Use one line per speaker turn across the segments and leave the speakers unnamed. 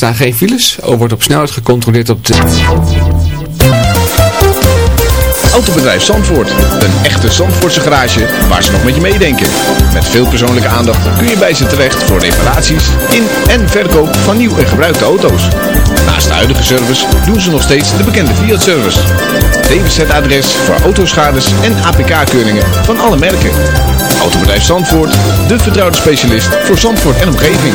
staan geen files. Wordt op snelheid gecontroleerd op de...
Autobedrijf Zandvoort. Een echte Zandvoortse garage waar ze nog met je meedenken. Met veel persoonlijke aandacht kun je bij ze terecht voor reparaties in en verkoop van nieuw en gebruikte auto's. Naast de huidige service doen ze nog steeds de bekende Fiat-service. DWZ-adres voor autoschades en APK-keuringen van alle merken. Autobedrijf Zandvoort, de vertrouwde specialist voor Zandvoort en omgeving.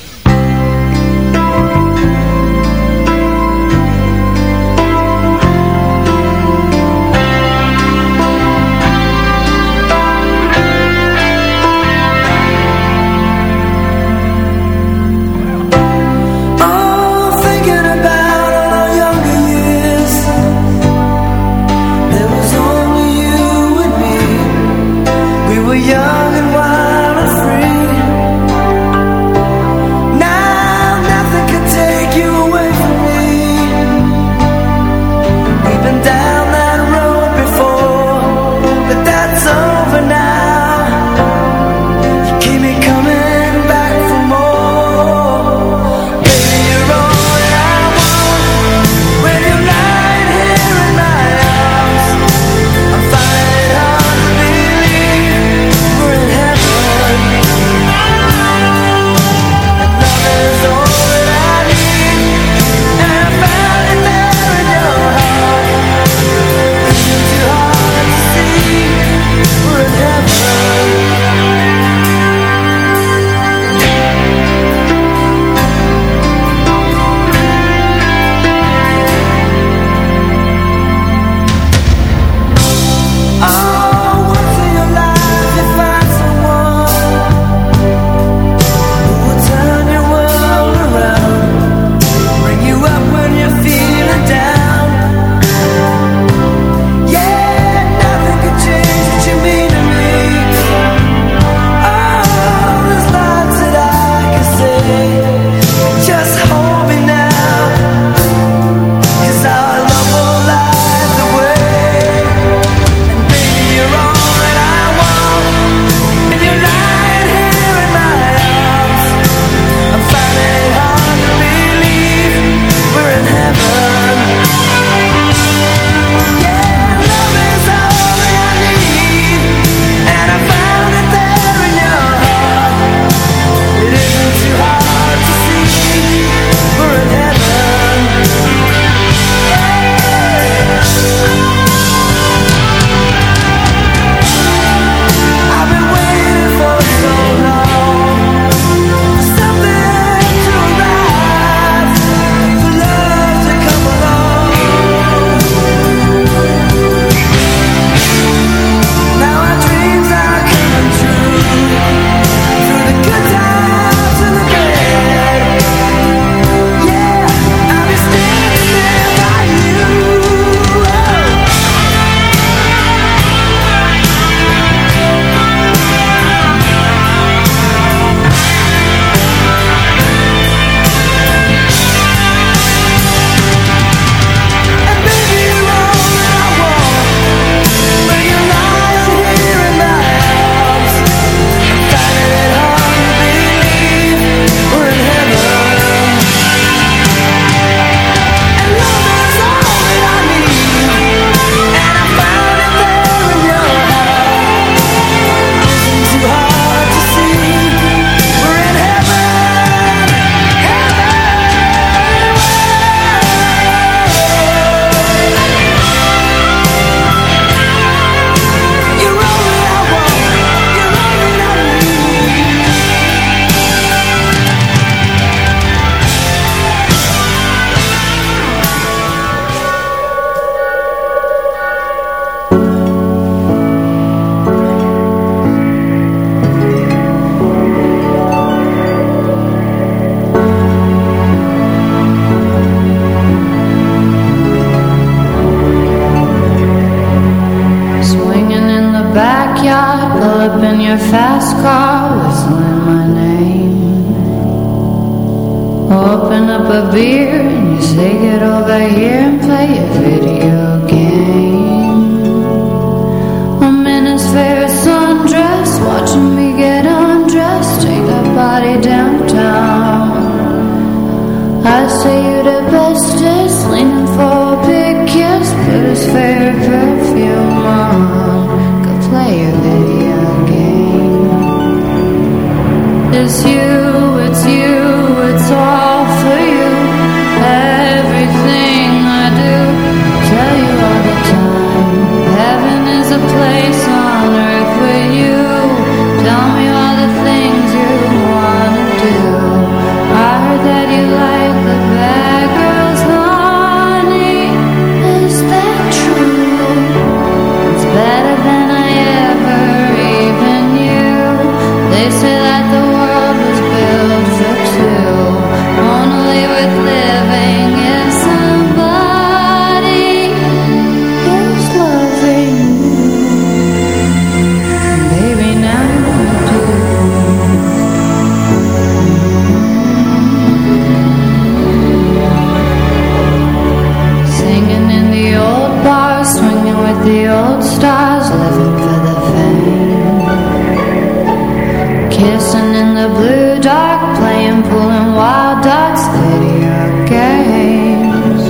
Kissing in the blue dark, playing, pulling wild dogs, video games.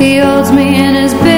He holds me in his big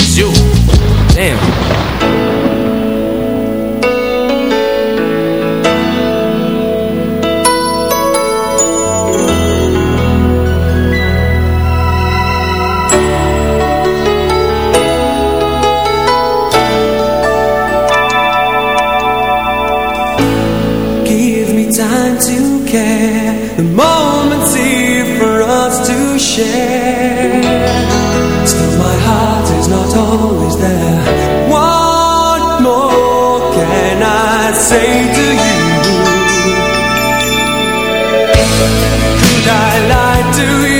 it's you. Damn.
time to care The moment's here for us to share was always there What more can I say to you? Could I lie to you?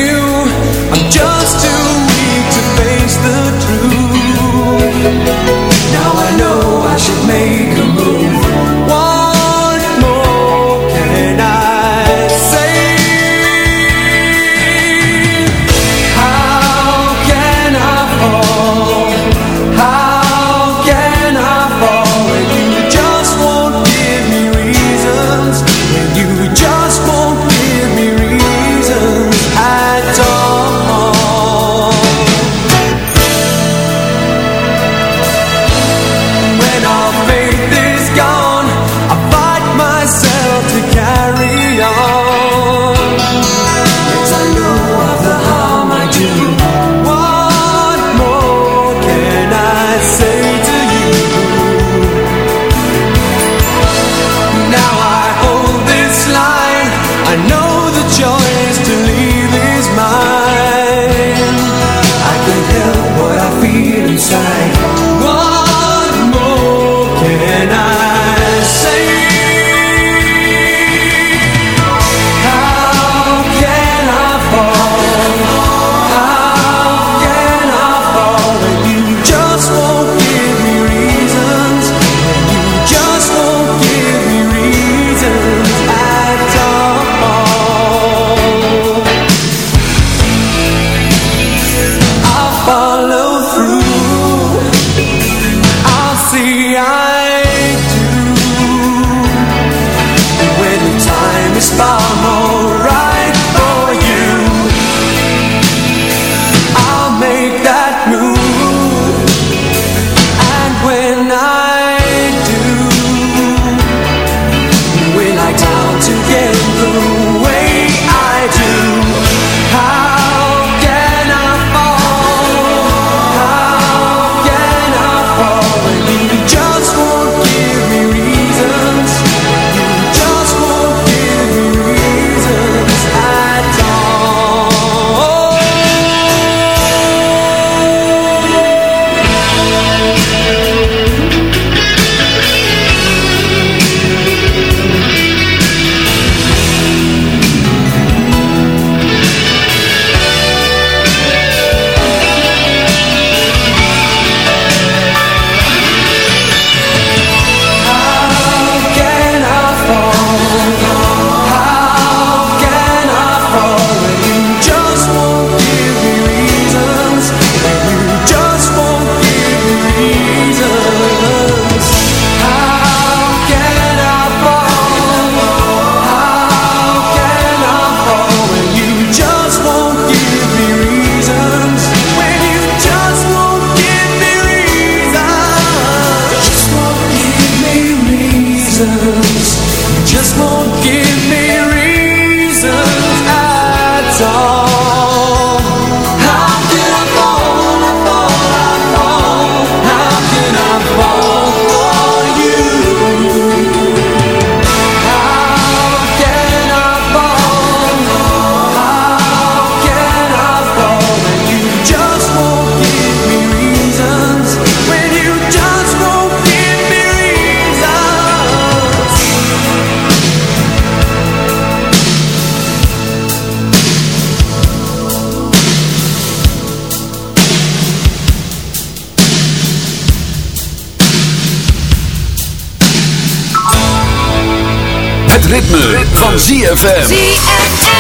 ZFM.
ZFM.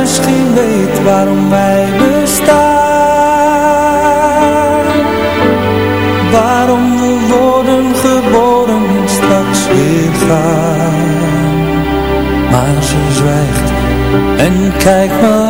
misschien weet waarom wij bestaan Waarom we worden geboren en straks weer gaan Maar ze zwijgt en kijkt maar.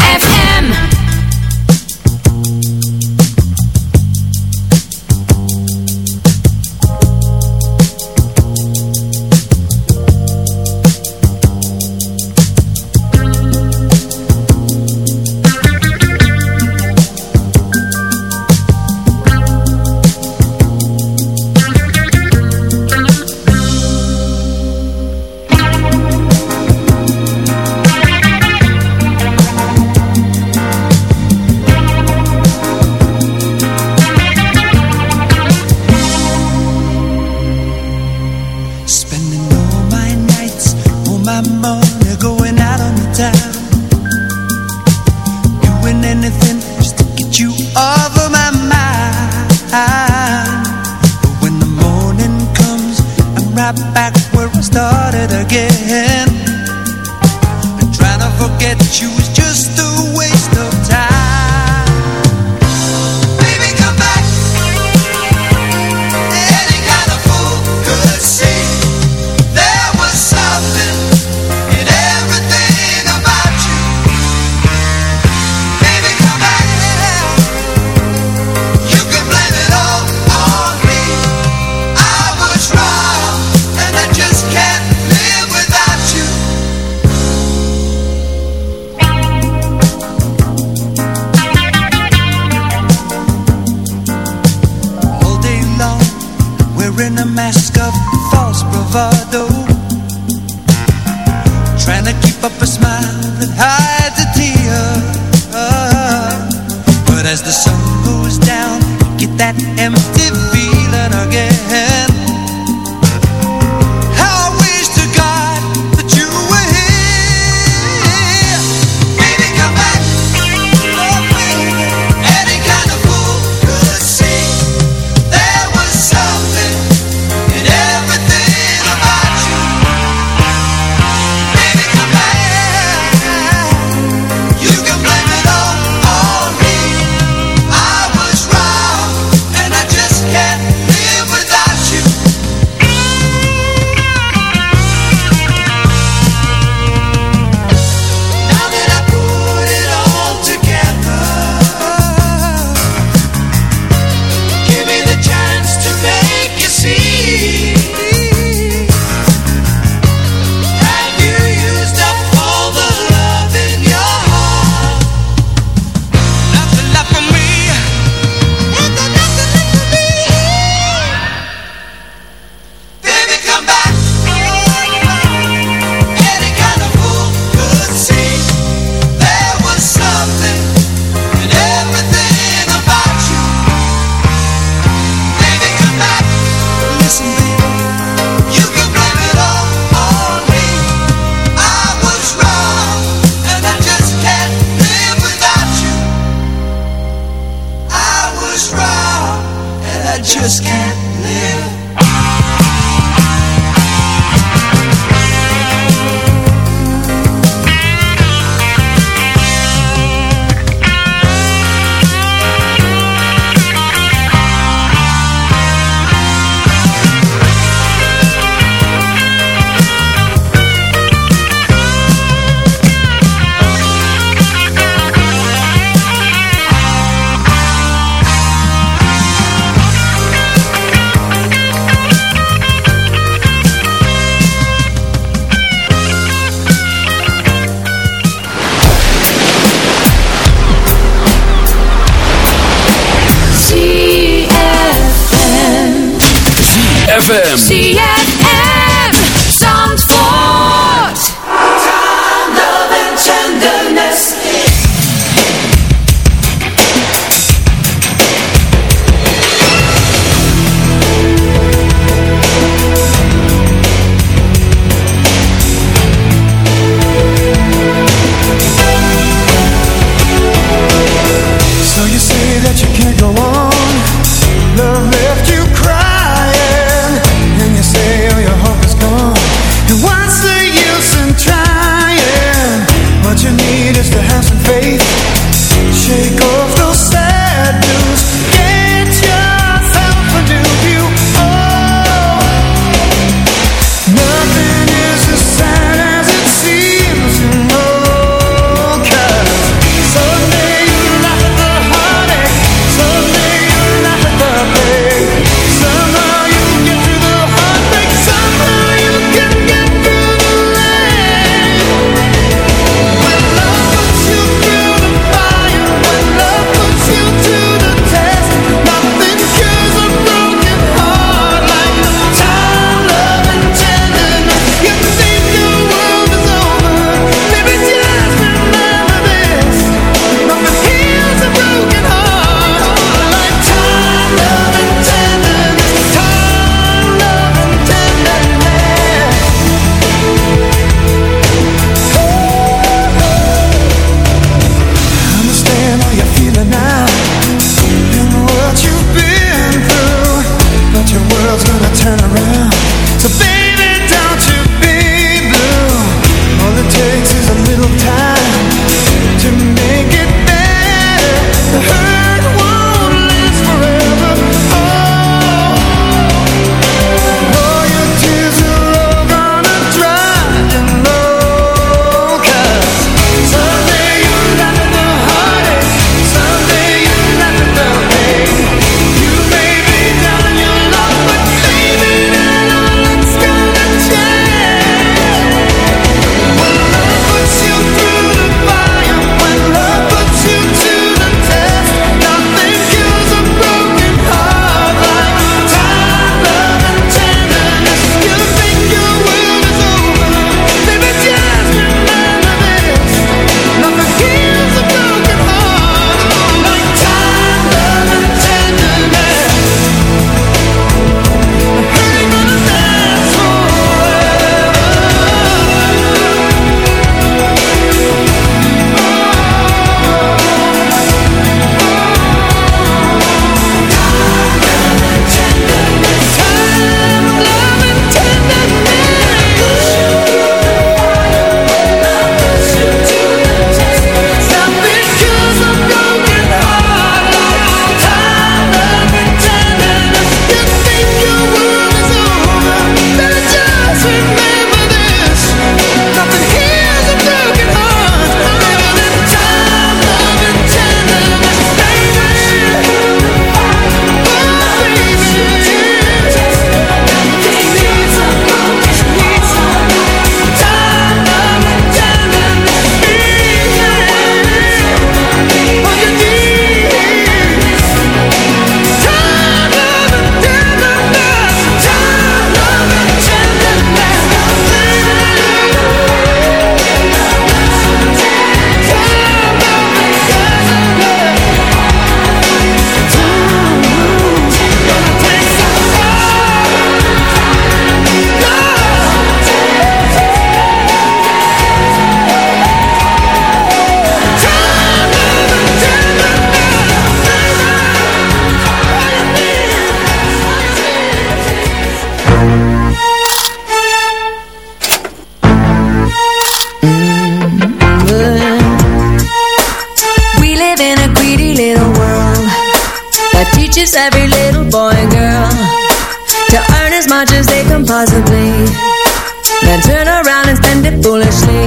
then turn around and spend it foolishly.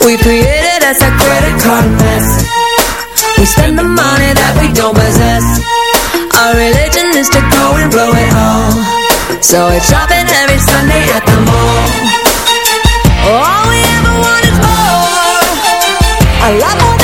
We created us a credit card mess. We spend the money that we don't possess. Our religion is to go and blow it all. So it's shopping every Sunday at the mall. All we ever want is more. I love. more.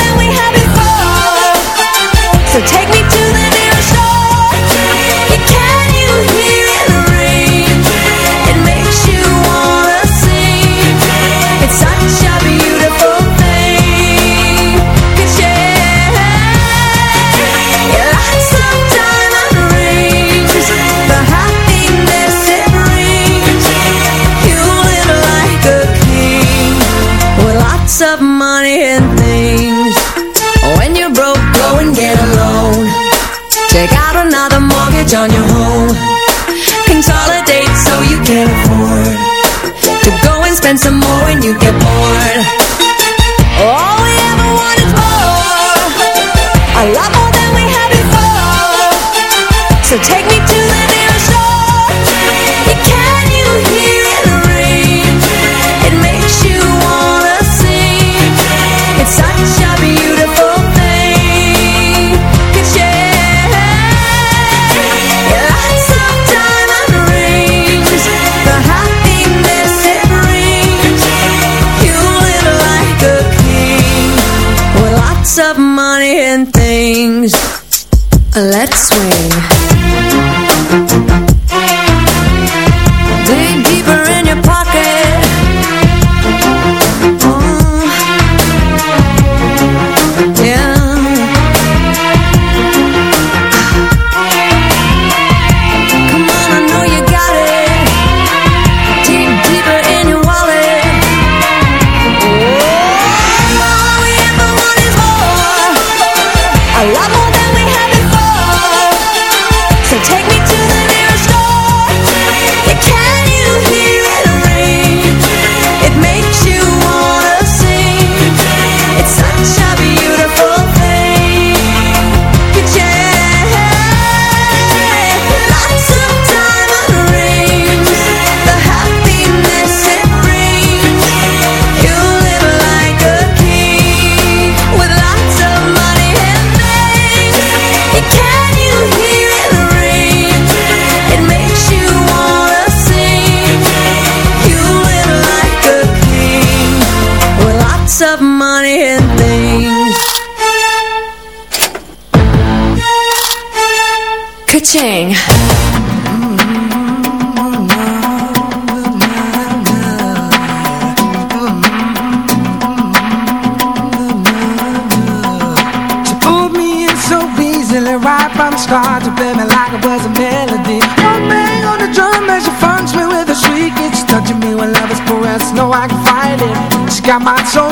On your home Consolidate so you can afford To go and spend some more when you get bored. All we ever wanted more A lot more than we had before. So take me
ti zo.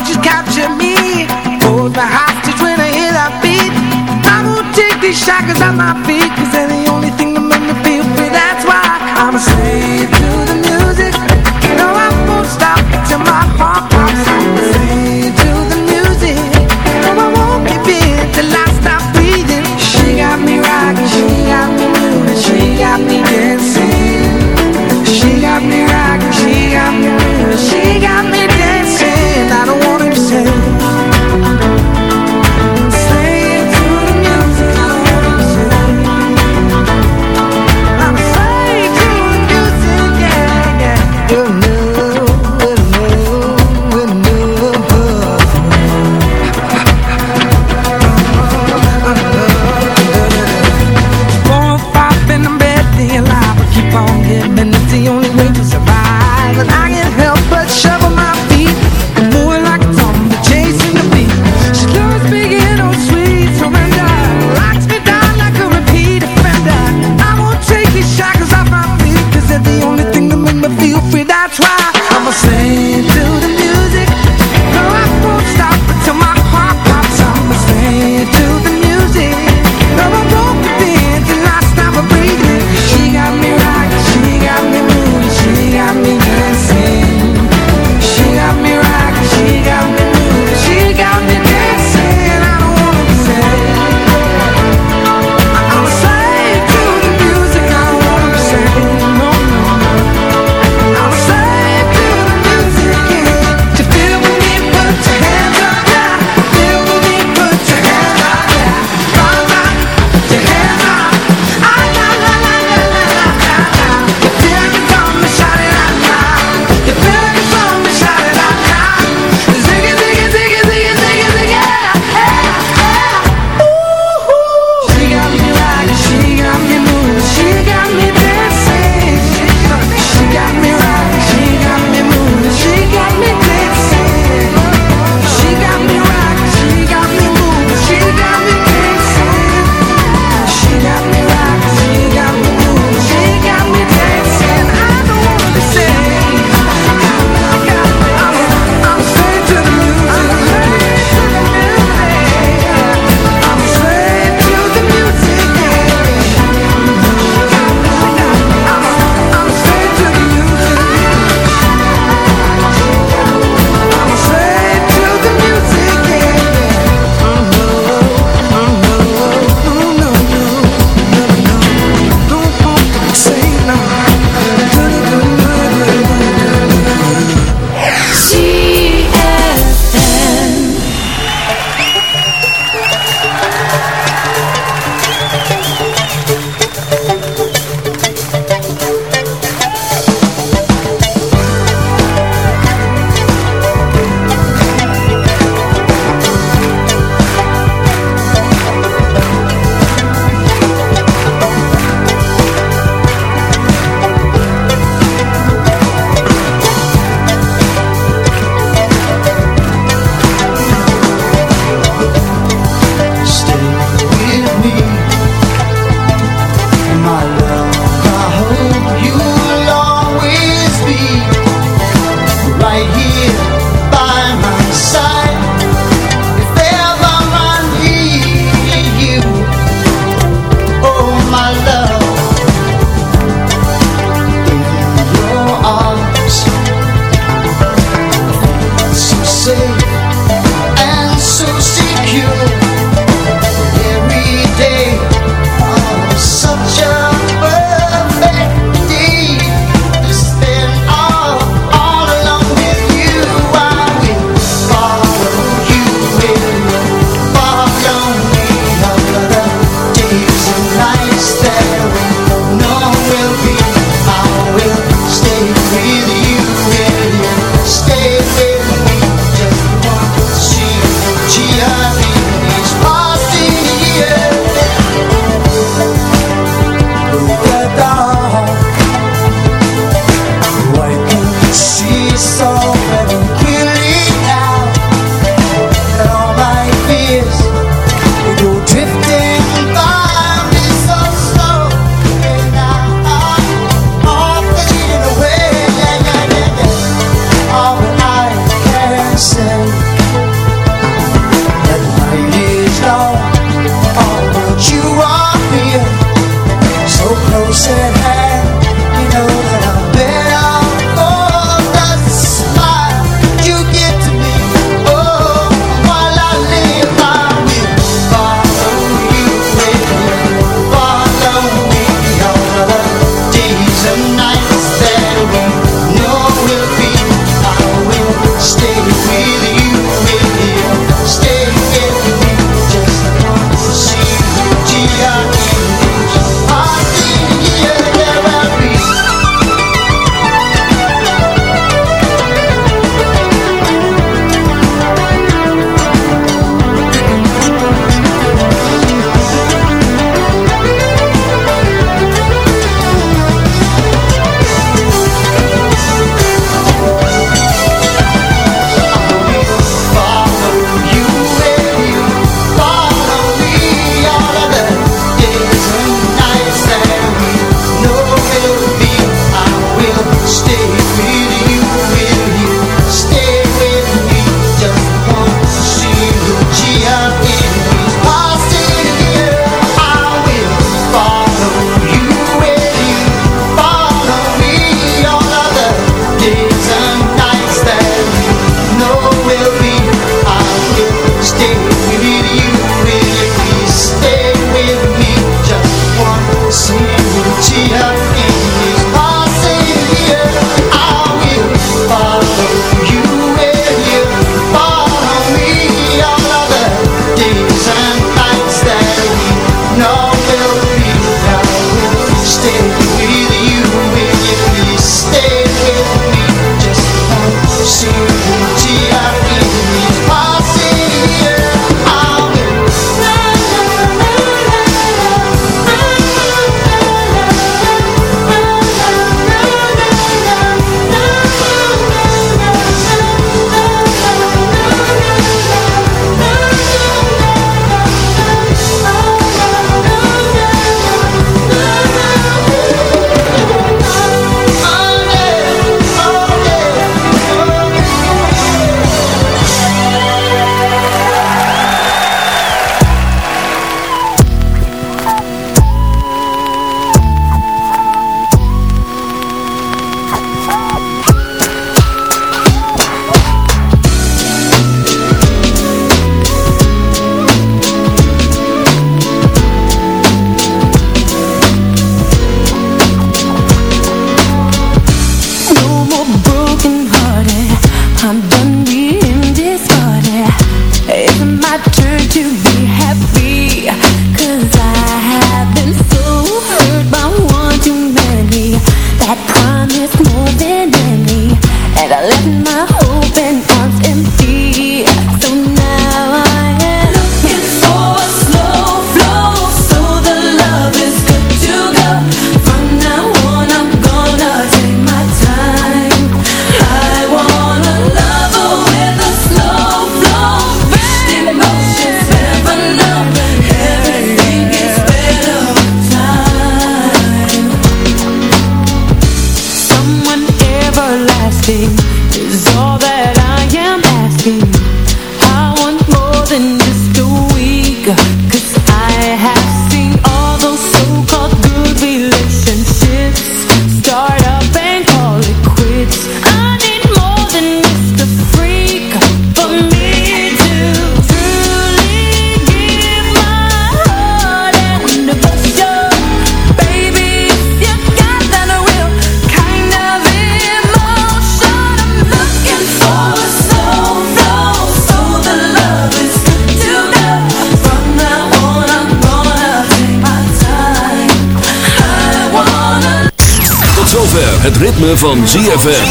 Ritme van ZFM.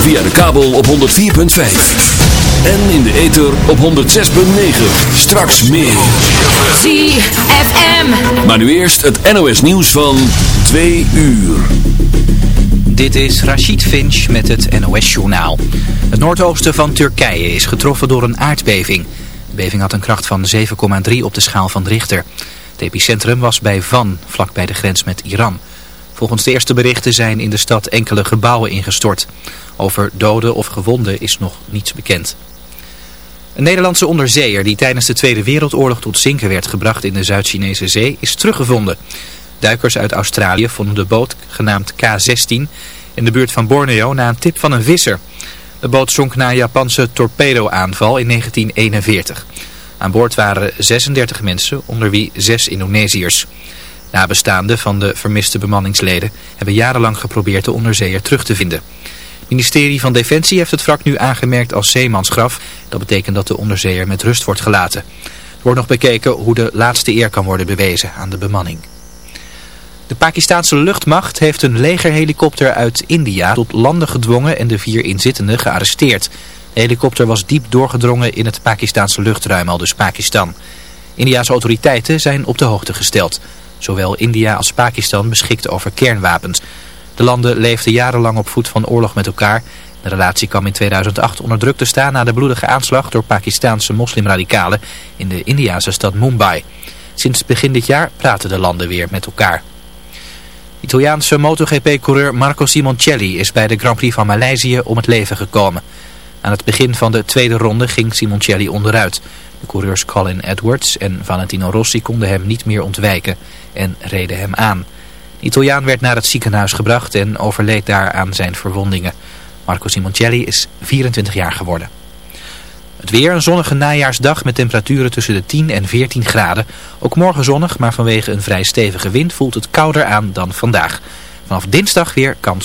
Via de kabel op 104.5. En in de ether op 106.9. Straks meer.
ZFM.
Maar nu eerst het NOS nieuws van 2 uur.
Dit is Rachid Finch met het NOS-journaal. Het noordoosten van Turkije is getroffen door een aardbeving. De beving had een kracht van 7,3 op de schaal van Richter. Het epicentrum was bij Van, vlak bij de grens met Iran. Volgens de eerste berichten zijn in de stad enkele gebouwen ingestort. Over doden of gewonden is nog niets bekend. Een Nederlandse onderzeeër die tijdens de Tweede Wereldoorlog tot zinken werd gebracht in de Zuid-Chinese Zee is teruggevonden. Duikers uit Australië vonden de boot genaamd K-16 in de buurt van Borneo na een tip van een visser. De boot zonk na een Japanse torpedo-aanval in 1941. Aan boord waren 36 mensen, onder wie 6 Indonesiërs. Nabestaanden van de vermiste bemanningsleden hebben jarenlang geprobeerd de onderzeeër terug te vinden. Het ministerie van Defensie heeft het wrak nu aangemerkt als zeemansgraf. Dat betekent dat de onderzeeër met rust wordt gelaten. Er wordt nog bekeken hoe de laatste eer kan worden bewezen aan de bemanning. De Pakistanse luchtmacht heeft een legerhelikopter uit India tot landen gedwongen en de vier inzittenden gearresteerd. De helikopter was diep doorgedrongen in het Pakistanse luchtruim, al dus Pakistan. India's autoriteiten zijn op de hoogte gesteld. Zowel India als Pakistan beschikten over kernwapens. De landen leefden jarenlang op voet van oorlog met elkaar. De relatie kwam in 2008 onder druk te staan na de bloedige aanslag door Pakistanse moslimradicalen in de Indiase stad Mumbai. Sinds begin dit jaar praten de landen weer met elkaar. Italiaanse MotoGP-coureur Marco Simoncelli is bij de Grand Prix van Maleisië om het leven gekomen. Aan het begin van de tweede ronde ging Simoncelli onderuit. De coureurs Colin Edwards en Valentino Rossi konden hem niet meer ontwijken en reden hem aan. De Italiaan werd naar het ziekenhuis gebracht en overleed daar aan zijn verwondingen. Marco Simoncelli is 24 jaar geworden. Het weer een zonnige najaarsdag met temperaturen tussen de 10 en 14 graden. Ook morgen zonnig, maar vanwege een vrij stevige wind voelt het kouder aan dan vandaag. Vanaf dinsdag weer kans.